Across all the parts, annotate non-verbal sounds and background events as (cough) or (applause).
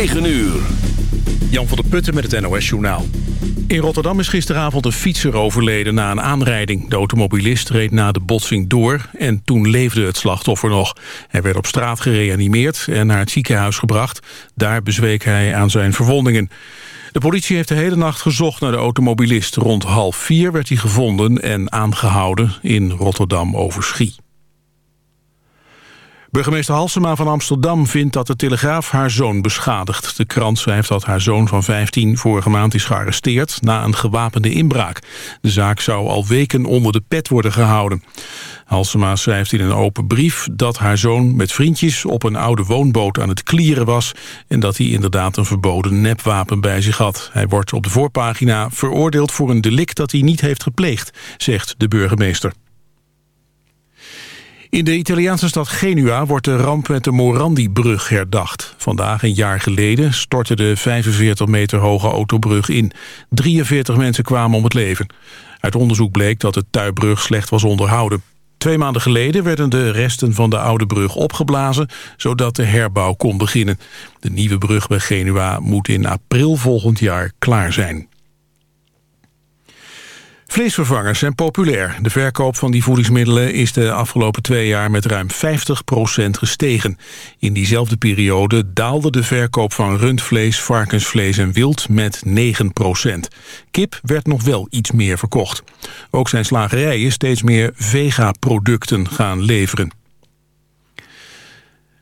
9 uur. Jan van der Putten met het NOS-journaal. In Rotterdam is gisteravond een fietser overleden na een aanrijding. De automobilist reed na de botsing door en toen leefde het slachtoffer nog. Hij werd op straat gereanimeerd en naar het ziekenhuis gebracht. Daar bezweek hij aan zijn verwondingen. De politie heeft de hele nacht gezocht naar de automobilist. Rond half vier werd hij gevonden en aangehouden in Rotterdam-Overschie. Burgemeester Halsema van Amsterdam vindt dat de Telegraaf haar zoon beschadigt. De krant schrijft dat haar zoon van 15 vorige maand is gearresteerd... na een gewapende inbraak. De zaak zou al weken onder de pet worden gehouden. Halsema schrijft in een open brief dat haar zoon met vriendjes... op een oude woonboot aan het klieren was... en dat hij inderdaad een verboden nepwapen bij zich had. Hij wordt op de voorpagina veroordeeld voor een delict dat hij niet heeft gepleegd... zegt de burgemeester. In de Italiaanse stad Genua wordt de ramp met de Morandi-brug herdacht. Vandaag een jaar geleden stortte de 45 meter hoge autobrug in. 43 mensen kwamen om het leven. Uit onderzoek bleek dat de tuibrug slecht was onderhouden. Twee maanden geleden werden de resten van de oude brug opgeblazen... zodat de herbouw kon beginnen. De nieuwe brug bij Genua moet in april volgend jaar klaar zijn. Vleesvervangers zijn populair. De verkoop van die voedingsmiddelen is de afgelopen twee jaar met ruim 50% gestegen. In diezelfde periode daalde de verkoop van rundvlees, varkensvlees en wild met 9% Kip werd nog wel iets meer verkocht. Ook zijn slagerijen steeds meer vega-producten gaan leveren.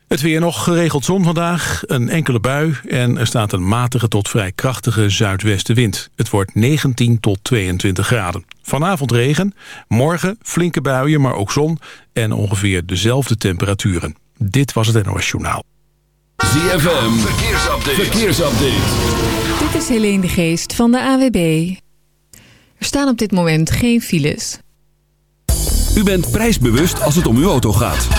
Het weer nog geregeld zon vandaag, een enkele bui... en er staat een matige tot vrij krachtige zuidwestenwind. Het wordt 19 tot 22 graden. Vanavond regen, morgen flinke buien, maar ook zon... en ongeveer dezelfde temperaturen. Dit was het NOS Journaal. ZFM, verkeersupdate. verkeersupdate. Dit is Helene de Geest van de AWB. Er staan op dit moment geen files. U bent prijsbewust als het om uw auto gaat.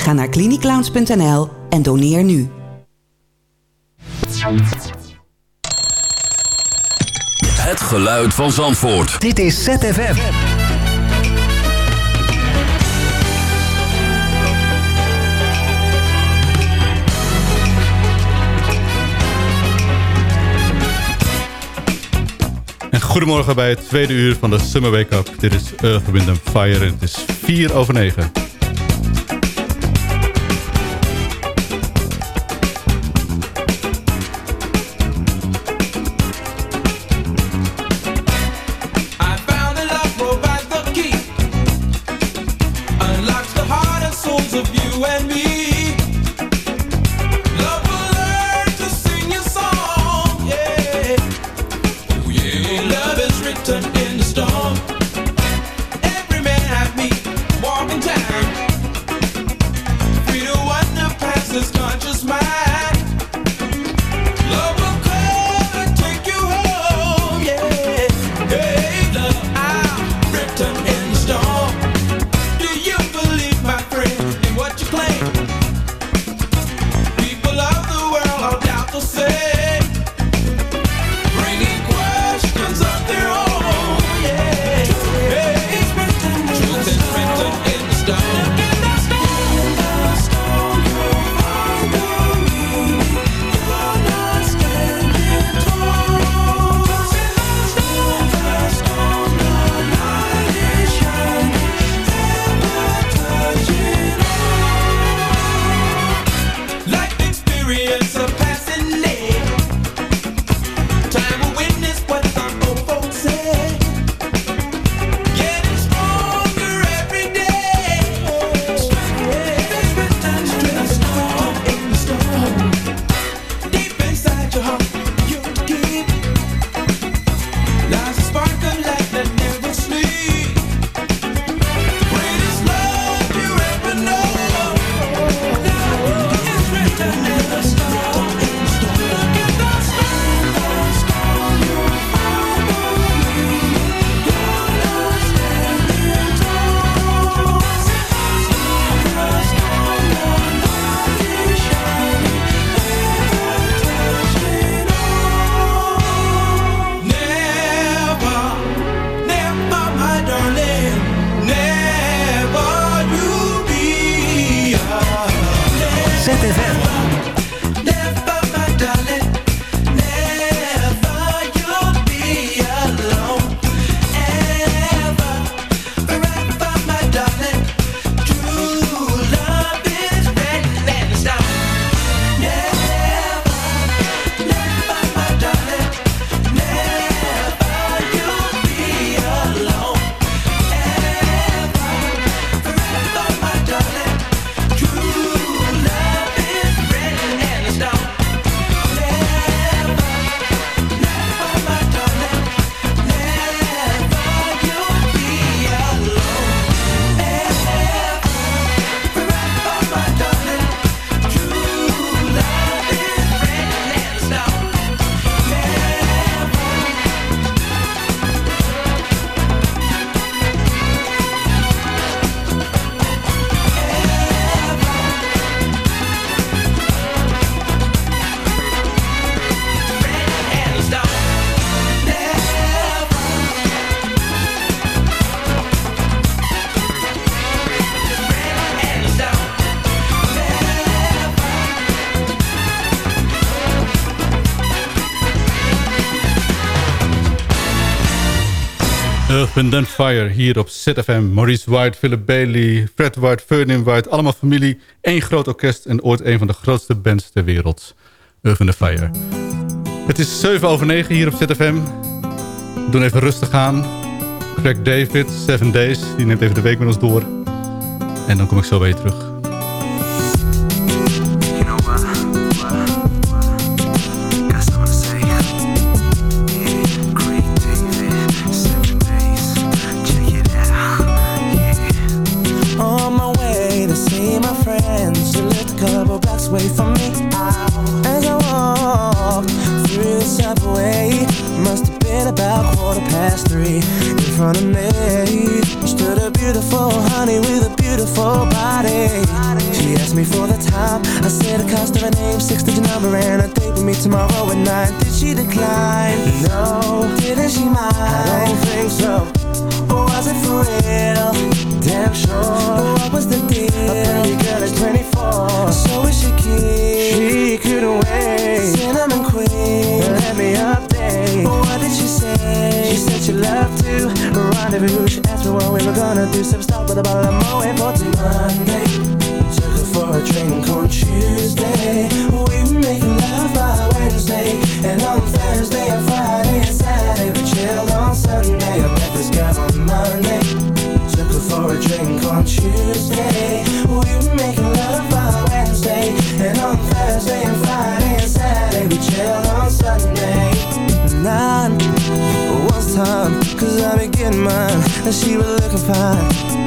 Ga naar cliniclounge.nl en doneer nu. Het geluid van Zandvoort. Dit is ZFM. Goedemorgen bij het tweede uur van de Summer Wake Up. Dit is Earth, Wind Fire en het is 4 over 9. Earth, Wind Fire hier op ZFM. Maurice White, Philip Bailey, Fred White, Ferdinand White. Allemaal familie, één groot orkest en ooit een van de grootste bands ter wereld. Earth, Wind Fire. Het is 7 over 9 hier op ZFM. We doen even rustig aan. Craig David, Seven Days, die neemt even de week met ons door. En dan kom ik zo weer terug. She asked me for the time I said the cost of her name, six-digit number And a date with me tomorrow at night Did she decline? No Didn't she mind? I don't think so Or was it for real? Damn sure What was the deal? A pretty girl is 24 So is she keen? She couldn't wait Cinnamon queen Let me update What did she say? She said she loved to rendezvous She asked me what we were gonna do Some stop with a bottle of Moet for Monday for a drink on Tuesday. We making love by Wednesday And on Thursday and Friday and Saturday We chilled on Sunday. I met this girl on Monday. Took her for a drink on Tuesday. We making love by Wednesday And on Thursday and Friday and Saturday We chilled on Sunday. Nine was time Cause I be getting mine And she was looking fine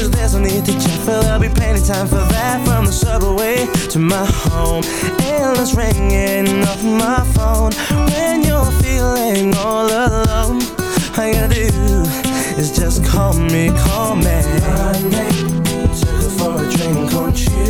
Cause there's no need to check, for there'll be plenty time for that. From the subway to my home. Endless ringing off my phone. When you're feeling all alone All you gotta do is just call me, call me. Monday, took her for a drink on Tuesday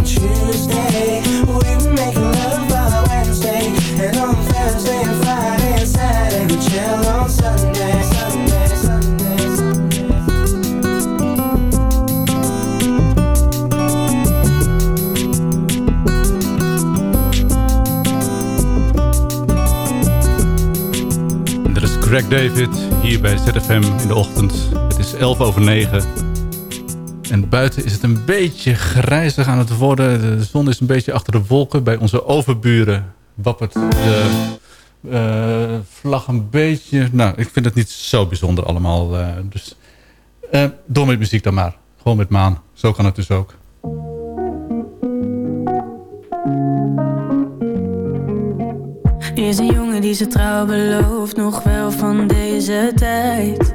Tuesday We making love Greg David hier bij ZFM in de ochtend. Het is 11 over 9. En buiten is het een beetje grijzig aan het worden. De zon is een beetje achter de wolken. Bij onze overburen wappert de eh, vlag een beetje... Nou, ik vind het niet zo bijzonder allemaal. eh, dus eh, door met muziek dan maar. Gewoon met maan. Zo kan het dus ook. Is een jongen die zijn trouw belooft, nog wel van deze tijd.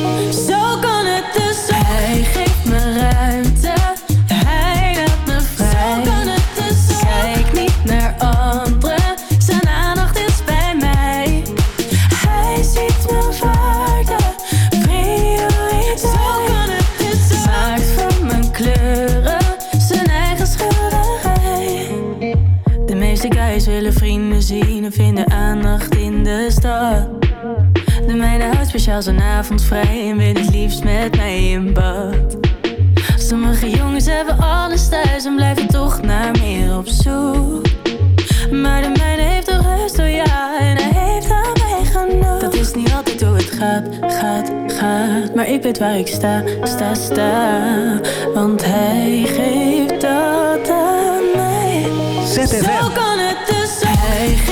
Speciaal zo'n avond vrij en wil het liefst met mij in bad. Sommige jongens hebben alles thuis en blijven toch naar meer op zoek. Maar de mijne heeft toch rust, oh ja, en hij heeft aan mij genoeg. Dat is niet altijd hoe het gaat, gaat, gaat. Maar ik weet waar ik sta, sta, sta. Want hij geeft dat aan mij. ZFM. Zo kan het dus zijn. Hij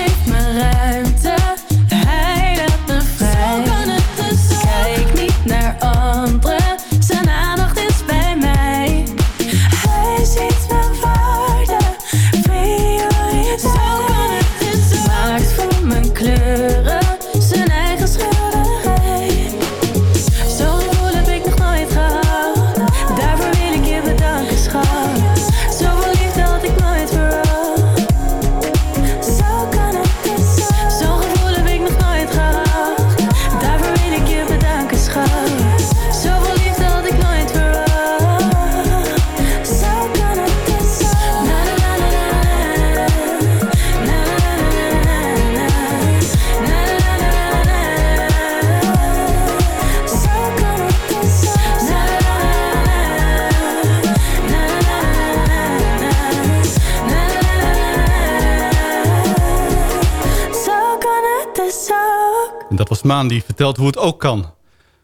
Maan die vertelt hoe het ook kan.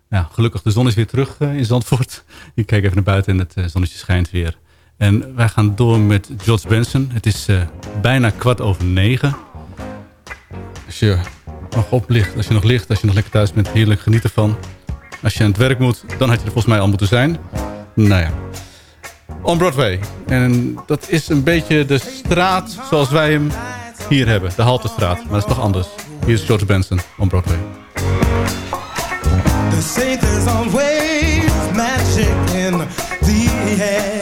Ja, gelukkig, de zon is weer terug eh, in Zandvoort. (laughs) Ik kijk even naar buiten en het eh, zonnetje schijnt weer. En wij gaan door met George Benson. Het is eh, bijna kwart over negen. Als je nog oplicht, als je nog ligt, als je nog lekker thuis bent, heerlijk genieten van. Als je aan het werk moet, dan had je er volgens mij al moeten zijn. Nou ja. On Broadway. En dat is een beetje de straat zoals wij hem hier hebben. De Haltestraat. Maar dat is toch anders. Hier is George Benson on Broadway. They say there's always magic in the air.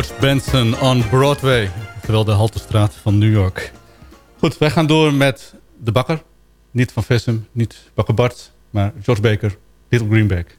George Benson on Broadway. Terwijl de Haltestraat van New York. Goed, wij gaan door met De Bakker. Niet van Vessem, niet Bakker Bart, maar George Baker, Little Greenback.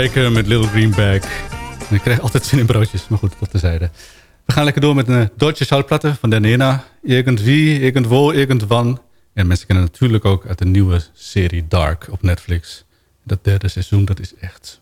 Met Little Green Bag. ik krijg altijd zin in broodjes, maar goed, dat tezijde. We gaan lekker door met een Duitse schallplatte van Den Hena. Irgendwie, irgendwo, irgendwann. En mensen kennen natuurlijk ook uit de nieuwe serie Dark op Netflix. Dat derde seizoen, dat is echt...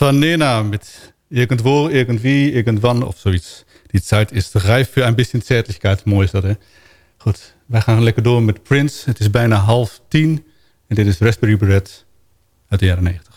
Van Nena mit Irgendwo, Irgendwie, Irgendwann of zoiets. Die tijd is rijp voor een bisschen zärtlichkeit. Mooi is dat, hè? Goed, wij gaan lekker door met Prince. Het is bijna half tien. En dit is Raspberry Bread uit de jaren negentig.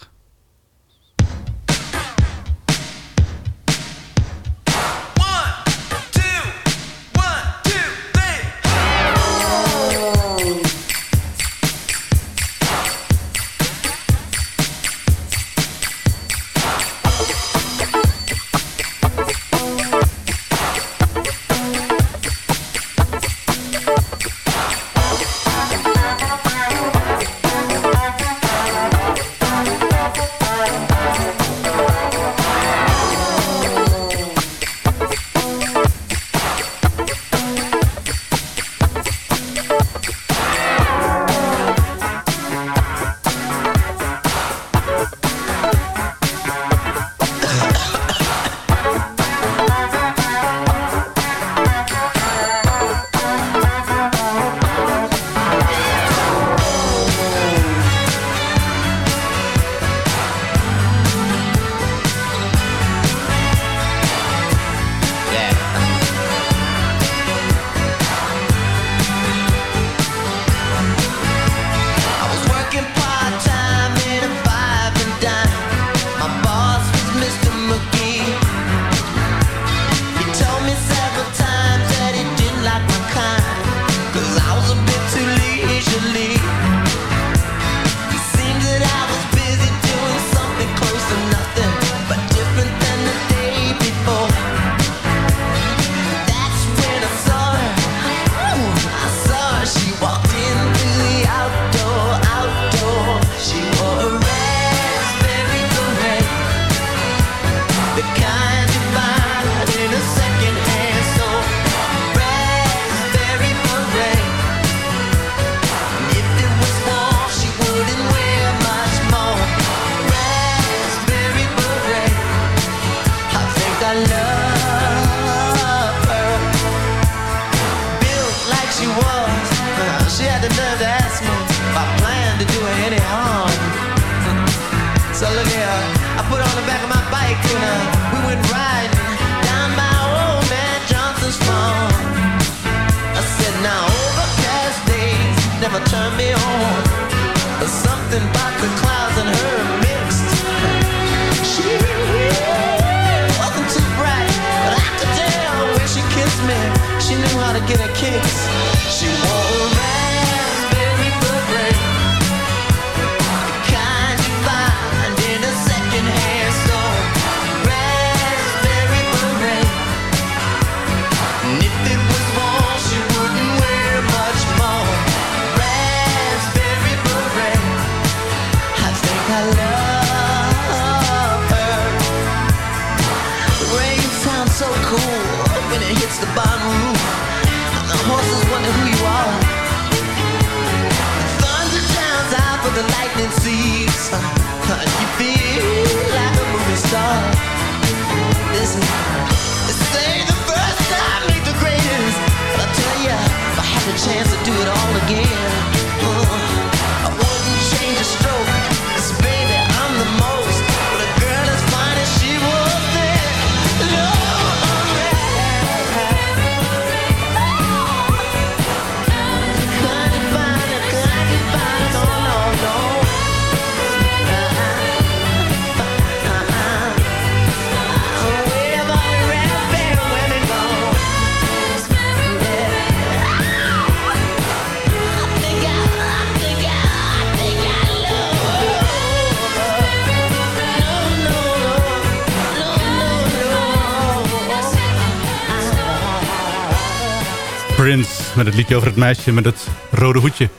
Met het liedje over het meisje met het rode hoedje.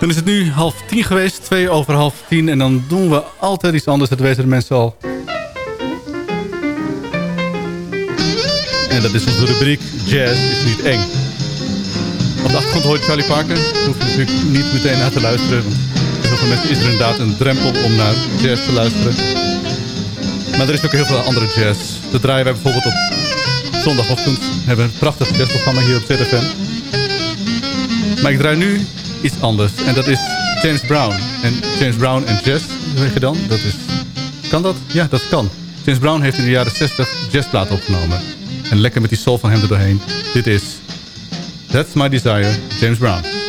Dan is het nu half tien geweest, twee over half tien. En dan doen we altijd iets anders, dat weten de mensen al. En dat is onze rubriek Jazz is niet eng. Op de achtergrond hoort Charlie Parker. Daar hoef je natuurlijk niet meteen naar te luisteren. Want heel veel mensen is er inderdaad een drempel om naar jazz te luisteren. Maar er is ook heel veel andere jazz. Dat draaien wij bijvoorbeeld op zondagochtend. We hebben een prachtig jazzprogramma hier op ZFM. Maar ik draai nu iets anders. En dat is James Brown. En James Brown en jazz, zeg je dan? Dat is... Kan dat? Ja, dat kan. James Brown heeft in de jaren 60 jazzplaat opgenomen. En lekker met die soul van hem er doorheen. Dit is That's My Desire, James Brown.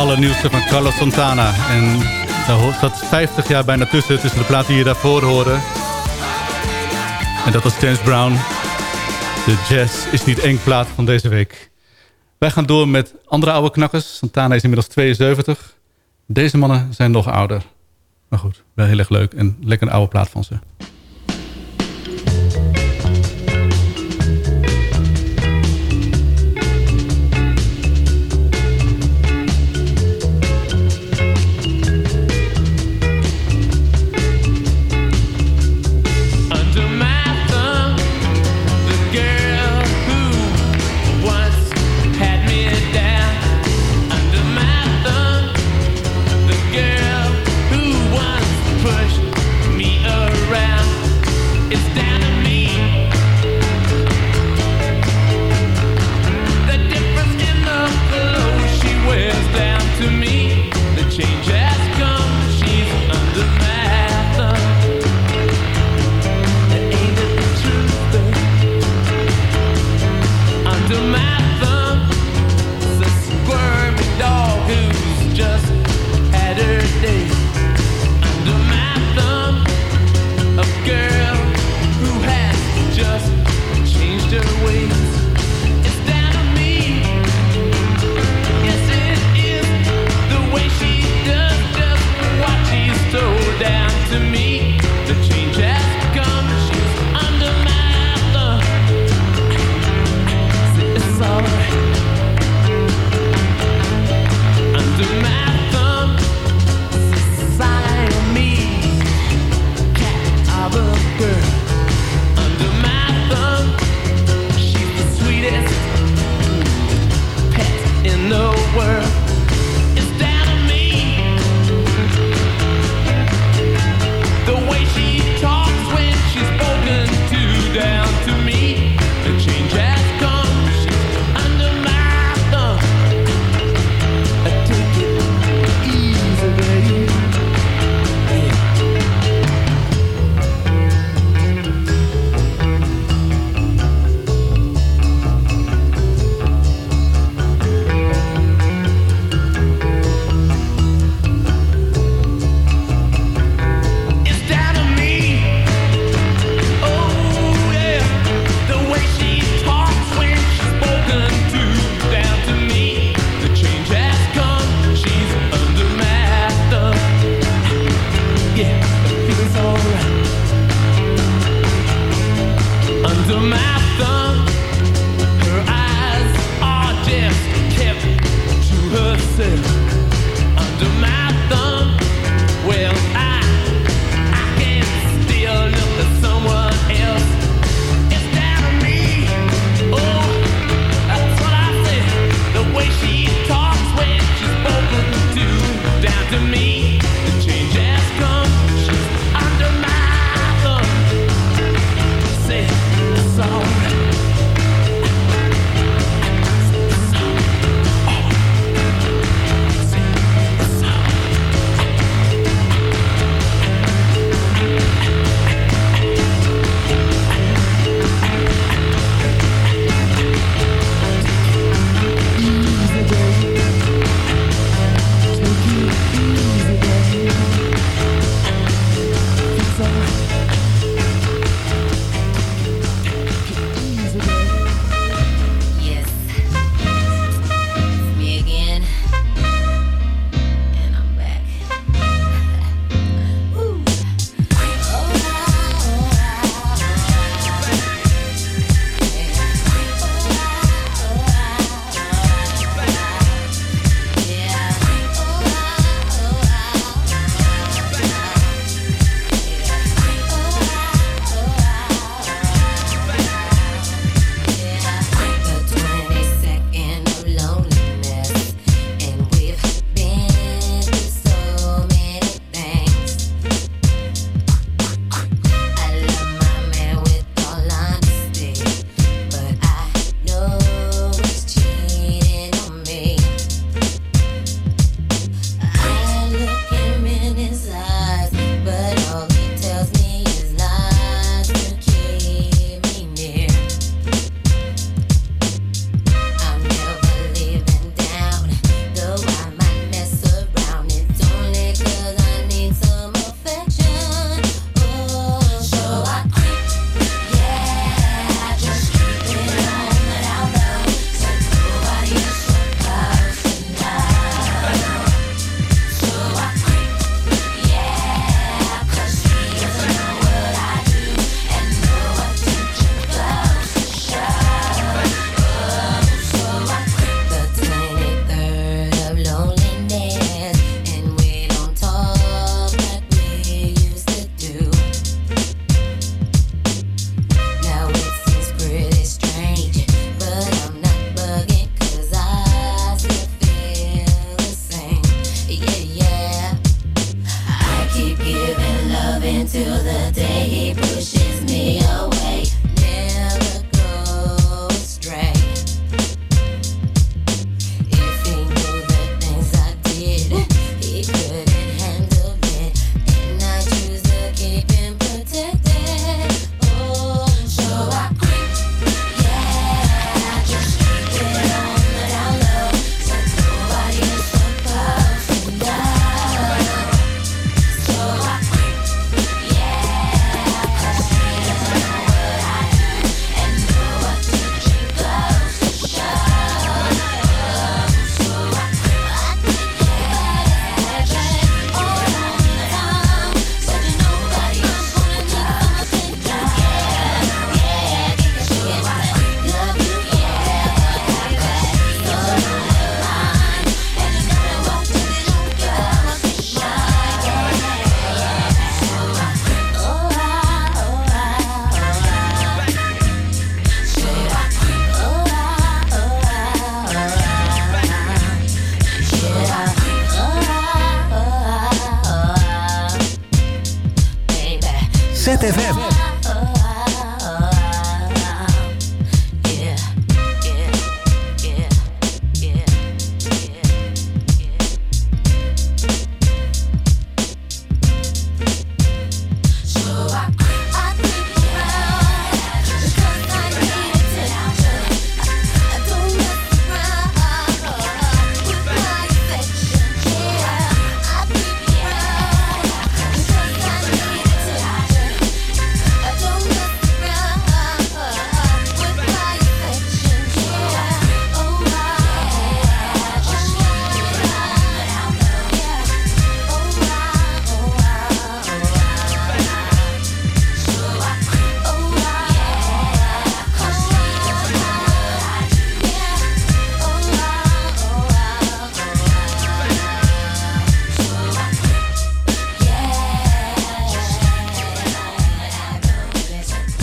allernieuwste van Carlos Santana. En daar zat 50 jaar bijna tussen, tussen de platen die je daarvoor hoorde. En dat was James Brown. De jazz is niet eng plaat van deze week. Wij gaan door met andere oude knakkers. Santana is inmiddels 72. Deze mannen zijn nog ouder. Maar goed, wel heel erg leuk en lekker een oude plaat van ze.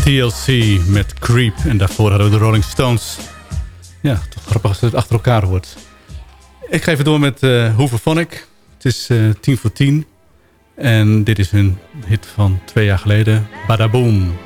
TLC met Creep. En daarvoor hadden we de Rolling Stones. Ja, toch grappig als het achter elkaar hoort. Ik ga even door met eh, uh, Hooverphonic. Het is eh, uh, 10 voor 10. En dit is hun hit van twee jaar geleden. Badaboom.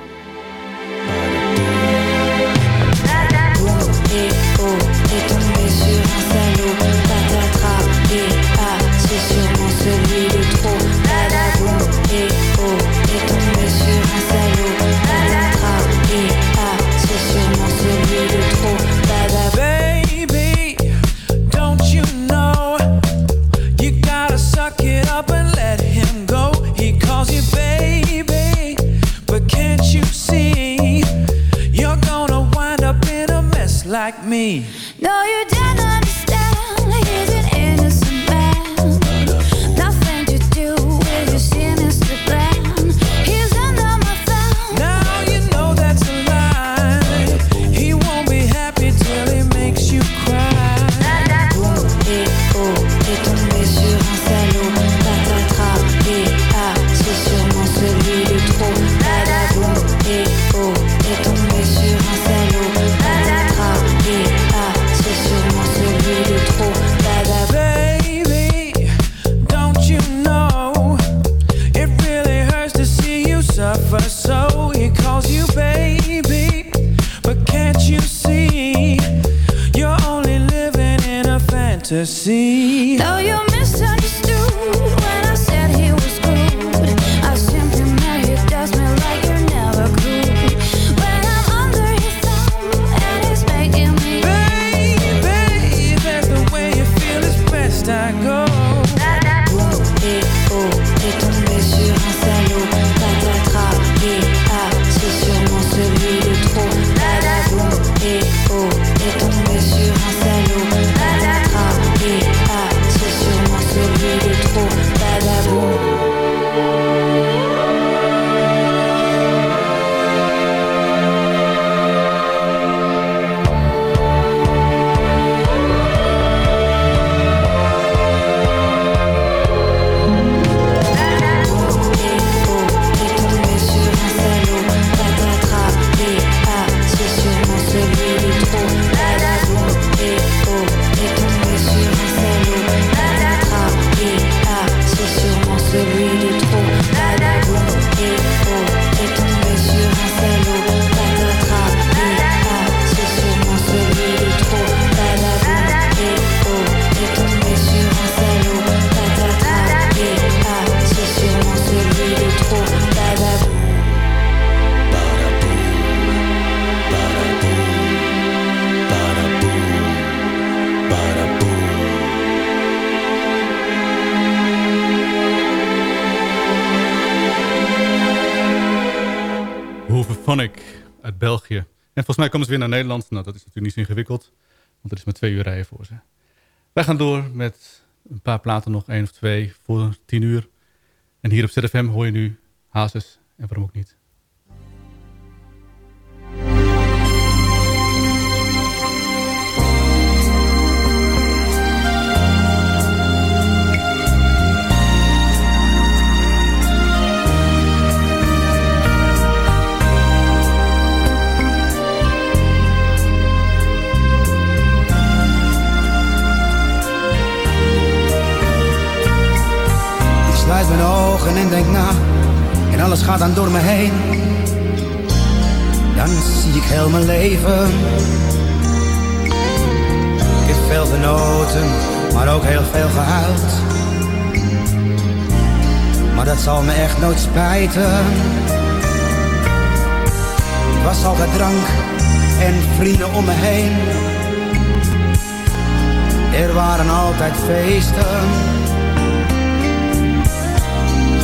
like me. No, you don't. Iconic uit België. En volgens mij komen ze weer naar Nederland. Nou, dat is natuurlijk niet zo ingewikkeld. Want er is maar twee uur rijden voor ze. Wij gaan door met een paar platen nog. één of twee voor tien uur. En hier op ZFM hoor je nu Hazes. En waarom ook niet. sluit mijn ogen en denk na. En alles gaat dan door me heen. Dan zie ik heel mijn leven. Ik heb veel genoten, maar ook heel veel gehuild. Maar dat zal me echt nooit spijten. Ik was altijd drank en vrienden om me heen. Er waren altijd feesten.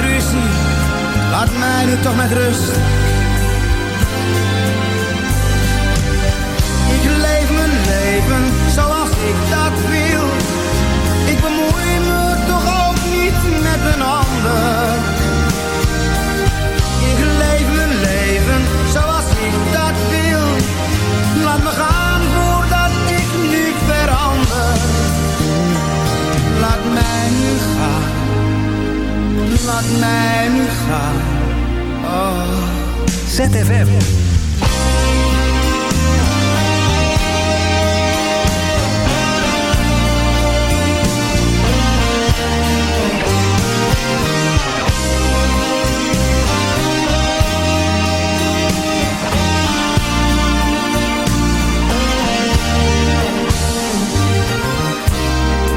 Ruzie, laat mij nu toch met rust. Ik leef mijn leven zoals ik dat wil. Laat mij nu gaan. Oh. ZFM.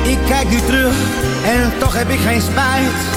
Ik kijk nu terug en toch heb ik geen spijt.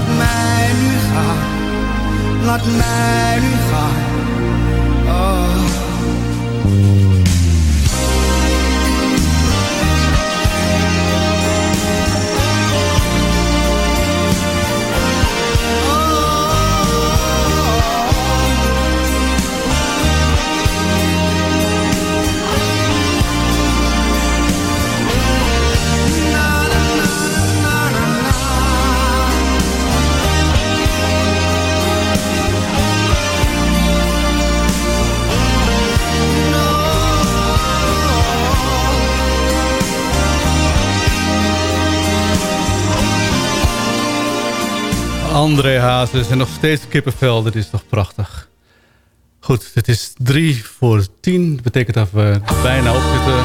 Laat mij nu gaan laat mij nu gaan. André Hazes en nog steeds kippenvel. Dit is toch prachtig. Goed, het is drie voor tien. Dat betekent dat we bijna op zitten.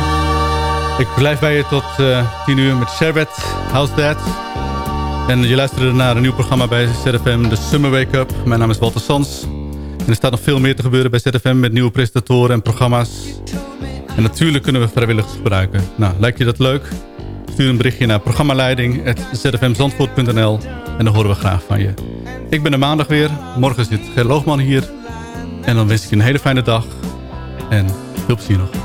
Ik blijf bij je tot uh, tien uur met Sherbet, How's That? En je luisterde naar een nieuw programma bij ZFM, de Summer Wake Up. Mijn naam is Walter Sans. En er staat nog veel meer te gebeuren bij ZFM met nieuwe presentatoren en programma's. En natuurlijk kunnen we vrijwilligers gebruiken. Nou, lijkt je dat leuk? Stuur een berichtje naar programmaleiding.zfmzandvoort.nl en dan horen we graag van je. Ik ben er maandag weer. Morgen zit Ger Loogman hier. En dan wens ik je een hele fijne dag. En veel plezier nog.